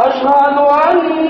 أشهد أن